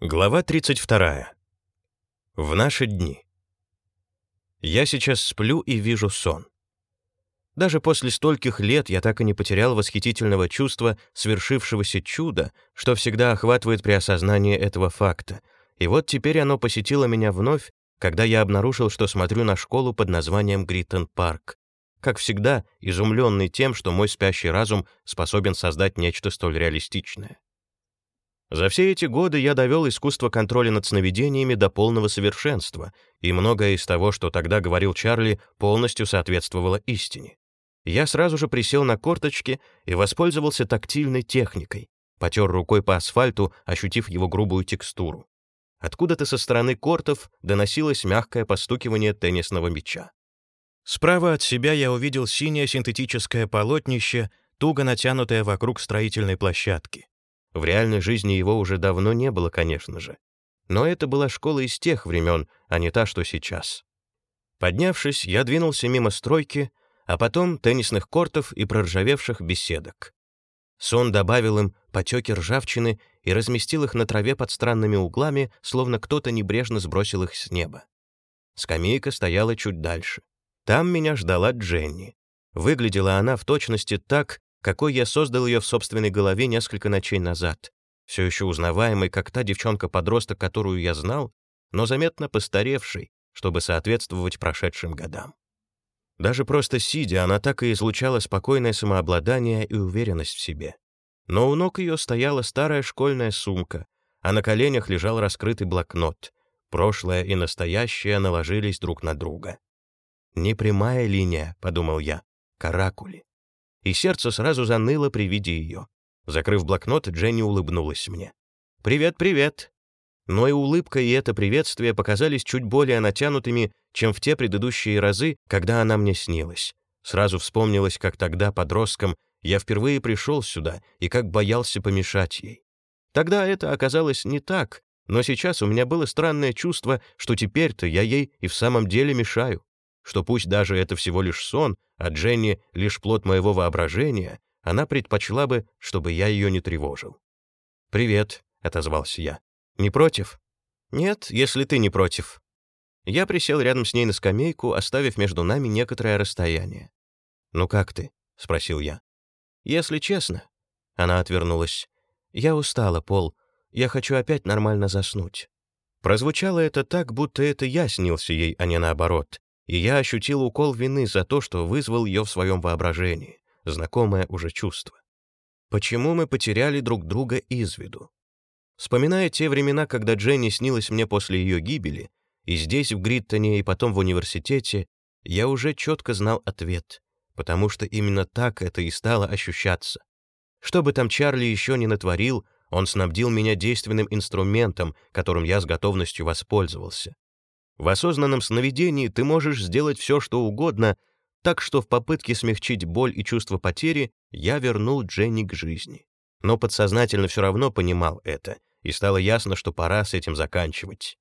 Глава 32. В наши дни. Я сейчас сплю и вижу сон. Даже после стольких лет я так и не потерял восхитительного чувства свершившегося чуда, что всегда охватывает при осознании этого факта. И вот теперь оно посетило меня вновь, когда я обнаружил, что смотрю на школу под названием Гриттон Парк. Как всегда, изумленный тем, что мой спящий разум способен создать нечто столь реалистичное. За все эти годы я довел искусство контроля над сновидениями до полного совершенства, и многое из того, что тогда говорил Чарли, полностью соответствовало истине. Я сразу же присел на корточки и воспользовался тактильной техникой, потер рукой по асфальту, ощутив его грубую текстуру. Откуда-то со стороны кортов доносилось мягкое постукивание теннисного мяча. Справа от себя я увидел синее синтетическое полотнище, туго натянутое вокруг строительной площадки. В реальной жизни его уже давно не было, конечно же. Но это была школа из тех времен, а не та, что сейчас. Поднявшись, я двинулся мимо стройки, а потом теннисных кортов и проржавевших беседок. Сон добавил им потеки ржавчины и разместил их на траве под странными углами, словно кто-то небрежно сбросил их с неба. Скамейка стояла чуть дальше. Там меня ждала Дженни. Выглядела она в точности так, какой я создал ее в собственной голове несколько ночей назад, все еще узнаваемой, как та девчонка-подросток, которую я знал, но заметно постаревшей, чтобы соответствовать прошедшим годам. Даже просто сидя, она так и излучала спокойное самообладание и уверенность в себе. Но у ног ее стояла старая школьная сумка, а на коленях лежал раскрытый блокнот. Прошлое и настоящее наложились друг на друга. «Не прямая линия», — подумал я, — «каракули» и сердце сразу заныло при виде ее. Закрыв блокнот, Дженни улыбнулась мне. «Привет, привет!» Но и улыбка, и это приветствие показались чуть более натянутыми, чем в те предыдущие разы, когда она мне снилась. Сразу вспомнилось, как тогда, подростком, я впервые пришел сюда и как боялся помешать ей. Тогда это оказалось не так, но сейчас у меня было странное чувство, что теперь-то я ей и в самом деле мешаю что пусть даже это всего лишь сон, а Дженни — лишь плод моего воображения, она предпочла бы, чтобы я ее не тревожил. «Привет», — отозвался я. «Не против?» «Нет, если ты не против». Я присел рядом с ней на скамейку, оставив между нами некоторое расстояние. «Ну как ты?» — спросил я. «Если честно...» Она отвернулась. «Я устала, Пол. Я хочу опять нормально заснуть». Прозвучало это так, будто это я снился ей, а не наоборот и я ощутил укол вины за то, что вызвал ее в своем воображении, знакомое уже чувство. Почему мы потеряли друг друга из виду? Вспоминая те времена, когда Дженни снилась мне после ее гибели, и здесь, в Гриттоне, и потом в университете, я уже четко знал ответ, потому что именно так это и стало ощущаться. Что бы там Чарли еще не натворил, он снабдил меня действенным инструментом, которым я с готовностью воспользовался. В осознанном сновидении ты можешь сделать все, что угодно, так что в попытке смягчить боль и чувство потери я вернул Дженни к жизни. Но подсознательно все равно понимал это, и стало ясно, что пора с этим заканчивать.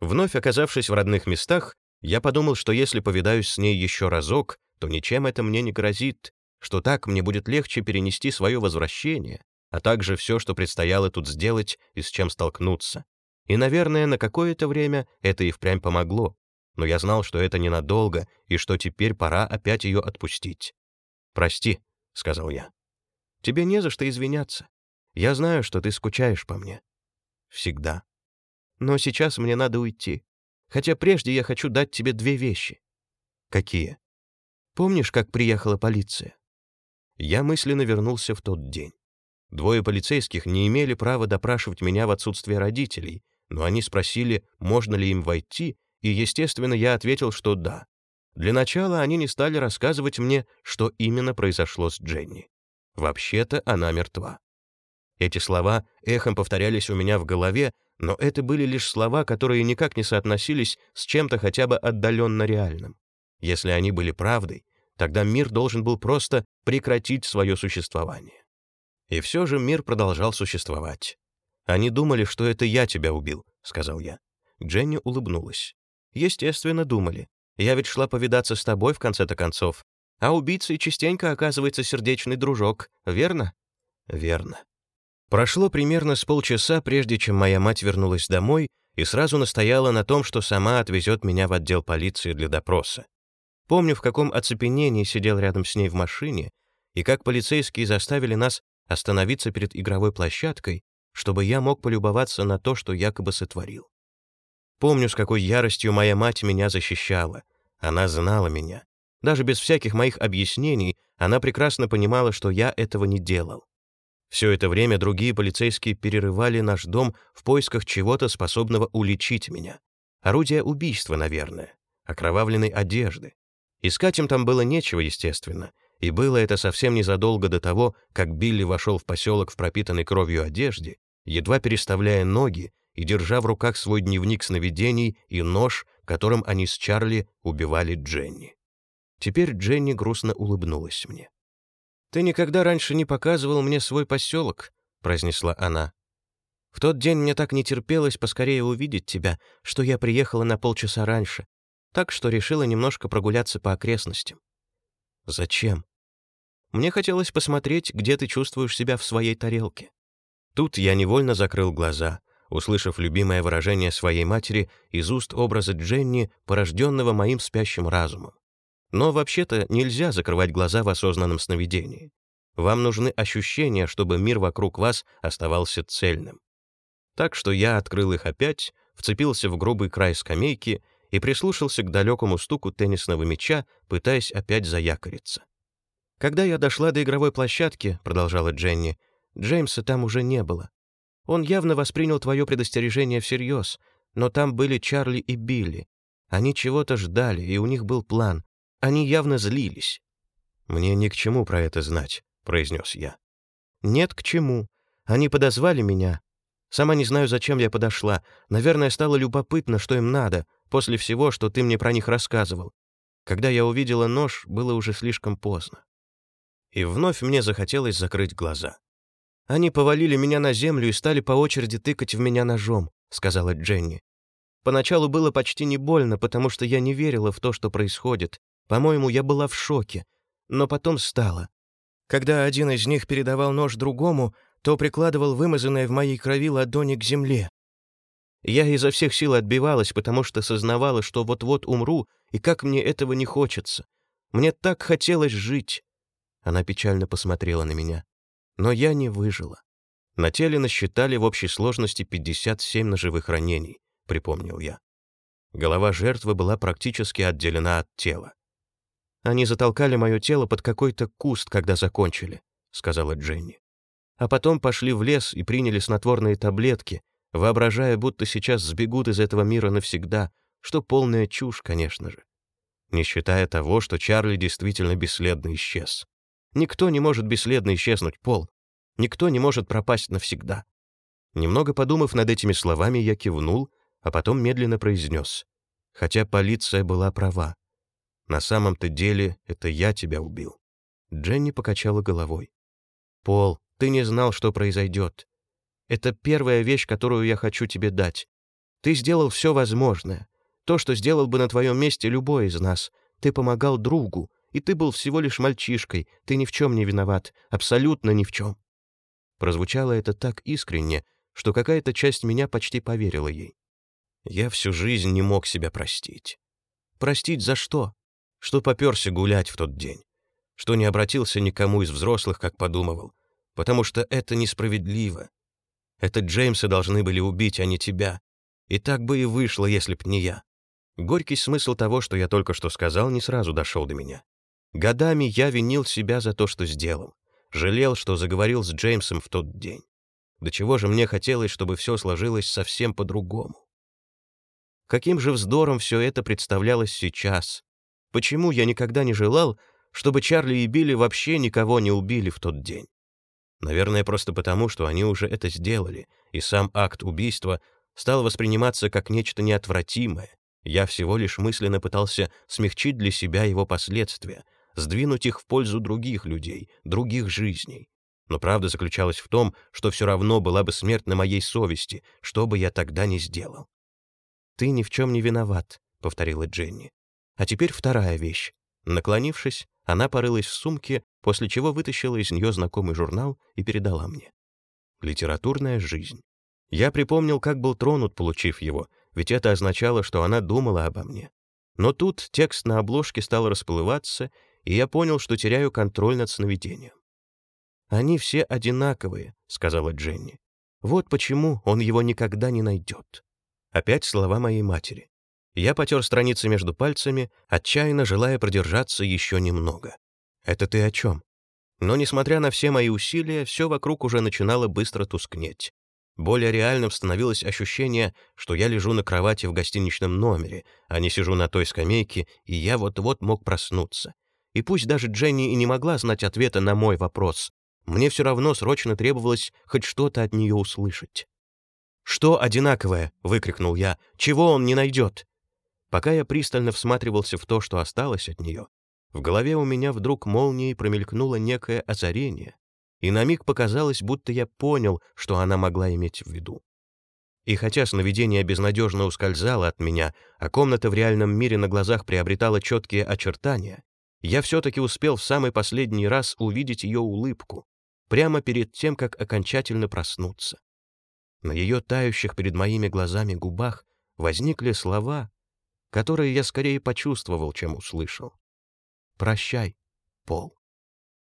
Вновь оказавшись в родных местах, я подумал, что если повидаюсь с ней еще разок, то ничем это мне не грозит, что так мне будет легче перенести свое возвращение, а также все, что предстояло тут сделать и с чем столкнуться. И, наверное, на какое-то время это и впрямь помогло, но я знал, что это ненадолго и что теперь пора опять ее отпустить. «Прости», — сказал я. «Тебе не за что извиняться. Я знаю, что ты скучаешь по мне. Всегда. Но сейчас мне надо уйти. Хотя прежде я хочу дать тебе две вещи». «Какие?» «Помнишь, как приехала полиция?» Я мысленно вернулся в тот день. Двое полицейских не имели права допрашивать меня в отсутствие родителей, но они спросили, можно ли им войти, и, естественно, я ответил, что да. Для начала они не стали рассказывать мне, что именно произошло с Дженни. Вообще-то она мертва. Эти слова эхом повторялись у меня в голове, но это были лишь слова, которые никак не соотносились с чем-то хотя бы отдаленно реальным. Если они были правдой, тогда мир должен был просто прекратить свое существование. И все же мир продолжал существовать. «Они думали, что это я тебя убил», — сказал я. Дженни улыбнулась. «Естественно, думали. Я ведь шла повидаться с тобой в конце-то концов. А убийцей частенько оказывается сердечный дружок, верно?» «Верно». Прошло примерно с полчаса, прежде чем моя мать вернулась домой и сразу настояла на том, что сама отвезет меня в отдел полиции для допроса. Помню, в каком оцепенении сидел рядом с ней в машине, и как полицейские заставили нас остановиться перед игровой площадкой, чтобы я мог полюбоваться на то, что якобы сотворил. Помню, с какой яростью моя мать меня защищала. Она знала меня. Даже без всяких моих объяснений она прекрасно понимала, что я этого не делал. Все это время другие полицейские перерывали наш дом в поисках чего-то, способного уличить меня. Орудия убийства, наверное, окровавленной одежды. Искать им там было нечего, естественно, и было это совсем незадолго до того, как Билли вошел в поселок в пропитанной кровью одежде, едва переставляя ноги и держа в руках свой дневник сновидений и нож, которым они с Чарли убивали Дженни. Теперь Дженни грустно улыбнулась мне. «Ты никогда раньше не показывал мне свой поселок», — произнесла она. «В тот день мне так не терпелось поскорее увидеть тебя, что я приехала на полчаса раньше, так что решила немножко прогуляться по окрестностям». «Зачем?» «Мне хотелось посмотреть, где ты чувствуешь себя в своей тарелке». Тут я невольно закрыл глаза, услышав любимое выражение своей матери из уст образа Дженни, порожденного моим спящим разумом. Но вообще-то нельзя закрывать глаза в осознанном сновидении. Вам нужны ощущения, чтобы мир вокруг вас оставался цельным. Так что я открыл их опять, вцепился в грубый край скамейки и прислушался к далекому стуку теннисного мяча, пытаясь опять заякориться. «Когда я дошла до игровой площадки», — продолжала Дженни, — «Джеймса там уже не было. Он явно воспринял твое предостережение всерьез, но там были Чарли и Билли. Они чего-то ждали, и у них был план, они явно злились. «Мне ни к чему про это знать», — произнес я. «Нет, к чему. Они подозвали меня. Сама не знаю, зачем я подошла. Наверное, стало любопытно, что им надо, после всего, что ты мне про них рассказывал. Когда я увидела нож, было уже слишком поздно. И вновь мне захотелось закрыть глаза. «Они повалили меня на землю и стали по очереди тыкать в меня ножом», — сказала Дженни. «Поначалу было почти не больно, потому что я не верила в то, что происходит, по-моему, я была в шоке, но потом стала. Когда один из них передавал нож другому, то прикладывал вымазанное в моей крови ладони к земле. Я изо всех сил отбивалась, потому что сознавала, что вот-вот умру, и как мне этого не хочется. Мне так хотелось жить. Она печально посмотрела на меня. Но я не выжила. На теле насчитали в общей сложности 57 ножевых ранений, припомнил я. Голова жертвы была практически отделена от тела. Они затолкали мое тело под какой-то куст, когда закончили», — сказала Дженни. «А потом пошли в лес и приняли снотворные таблетки, воображая, будто сейчас сбегут из этого мира навсегда, что полная чушь, конечно же. Не считая того, что Чарли действительно бесследно исчез. Никто не может бесследно исчезнуть, Пол. Никто не может пропасть навсегда. Немного подумав над этими словами, я кивнул, а потом медленно произнес. Хотя полиция была права. На самом-то деле это я тебя убил». Дженни покачала головой. «Пол, ты не знал, что произойдет. Это первая вещь, которую я хочу тебе дать. Ты сделал все возможное. То, что сделал бы на твоем месте любой из нас. Ты помогал другу, и ты был всего лишь мальчишкой. Ты ни в чем не виноват. Абсолютно ни в чем». Прозвучало это так искренне, что какая-то часть меня почти поверила ей. Я всю жизнь не мог себя простить. Простить за что? что попёрся гулять в тот день, что не обратился никому из взрослых, как подумывал, потому что это несправедливо. Это Джеймса должны были убить, а не тебя. И так бы и вышло, если б не я. Горький смысл того, что я только что сказал, не сразу дошел до меня. Годами я винил себя за то, что сделал. Жалел, что заговорил с Джеймсом в тот день. До чего же мне хотелось, чтобы все сложилось совсем по-другому. Каким же вздором все это представлялось сейчас, Почему я никогда не желал, чтобы Чарли и Билли вообще никого не убили в тот день? Наверное, просто потому, что они уже это сделали, и сам акт убийства стал восприниматься как нечто неотвратимое. Я всего лишь мысленно пытался смягчить для себя его последствия, сдвинуть их в пользу других людей, других жизней. Но правда заключалась в том, что все равно была бы смерть на моей совести, что бы я тогда ни сделал. «Ты ни в чем не виноват», — повторила Дженни. А теперь вторая вещь. Наклонившись, она порылась в сумке, после чего вытащила из нее знакомый журнал и передала мне. Литературная жизнь. Я припомнил, как был тронут, получив его, ведь это означало, что она думала обо мне. Но тут текст на обложке стал расплываться, и я понял, что теряю контроль над сновидением. «Они все одинаковые», — сказала Дженни. «Вот почему он его никогда не найдет». Опять слова моей матери. Я потер страницы между пальцами, отчаянно желая продержаться еще немного. «Это ты о чем?» Но, несмотря на все мои усилия, все вокруг уже начинало быстро тускнеть. Более реальным становилось ощущение, что я лежу на кровати в гостиничном номере, а не сижу на той скамейке, и я вот-вот мог проснуться. И пусть даже Дженни и не могла знать ответа на мой вопрос, мне все равно срочно требовалось хоть что-то от нее услышать. «Что одинаковое?» — выкрикнул я. «Чего он не найдет?» Пока я пристально всматривался в то, что осталось от нее, в голове у меня вдруг молнией промелькнуло некое озарение, и на миг показалось, будто я понял, что она могла иметь в виду. И хотя сновидение безнадежно ускользало от меня, а комната в реальном мире на глазах приобретала четкие очертания, я все-таки успел в самый последний раз увидеть ее улыбку, прямо перед тем, как окончательно проснуться. На ее тающих перед моими глазами губах возникли слова, которые я скорее почувствовал, чем услышал. «Прощай, Пол».